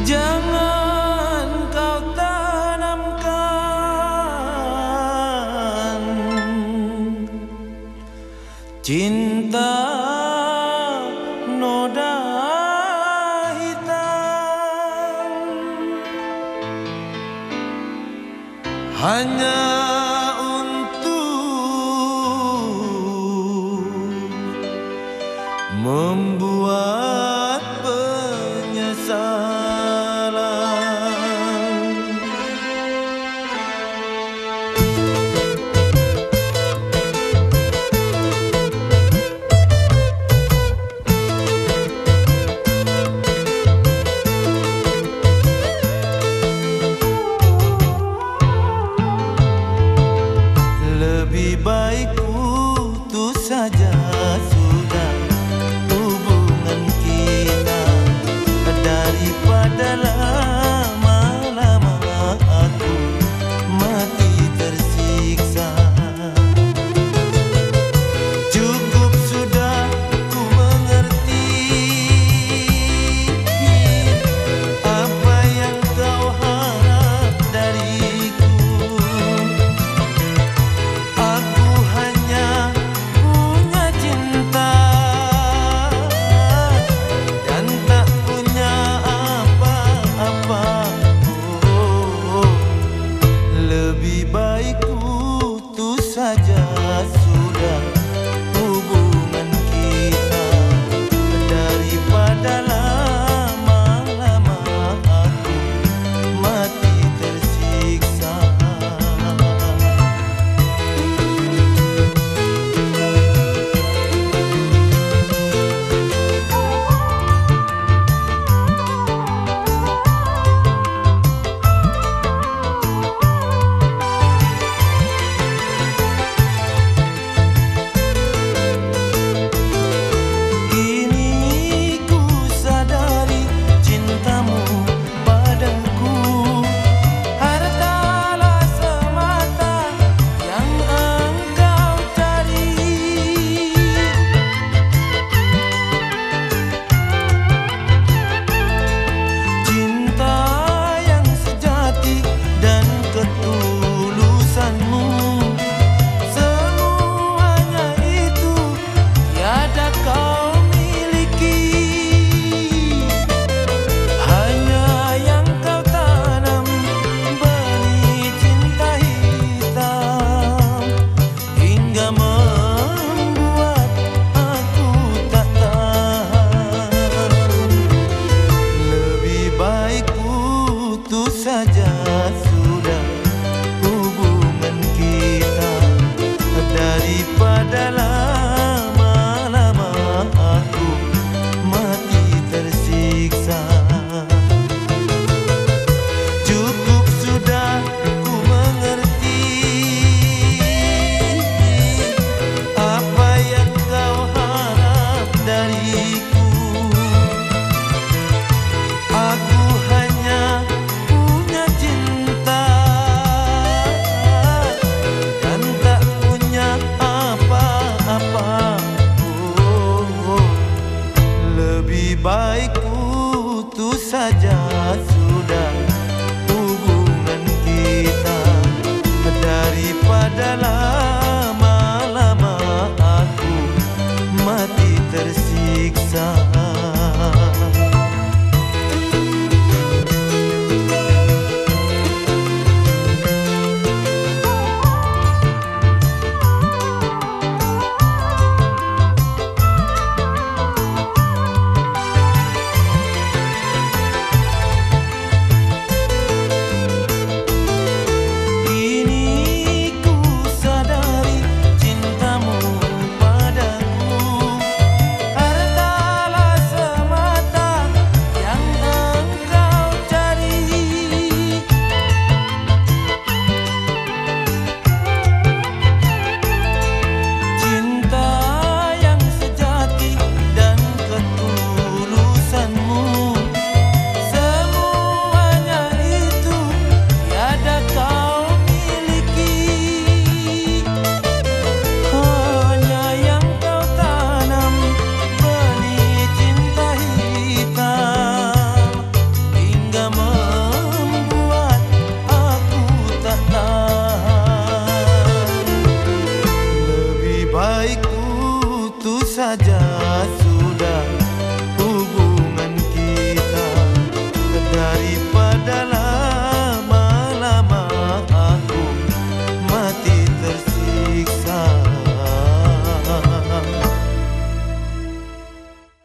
Jangan kau tanamkan Cinta noda hitam. Hanya untuk membuat be by saja sudah hubungan kita daripada lama-lama aku mati tersiksa. saja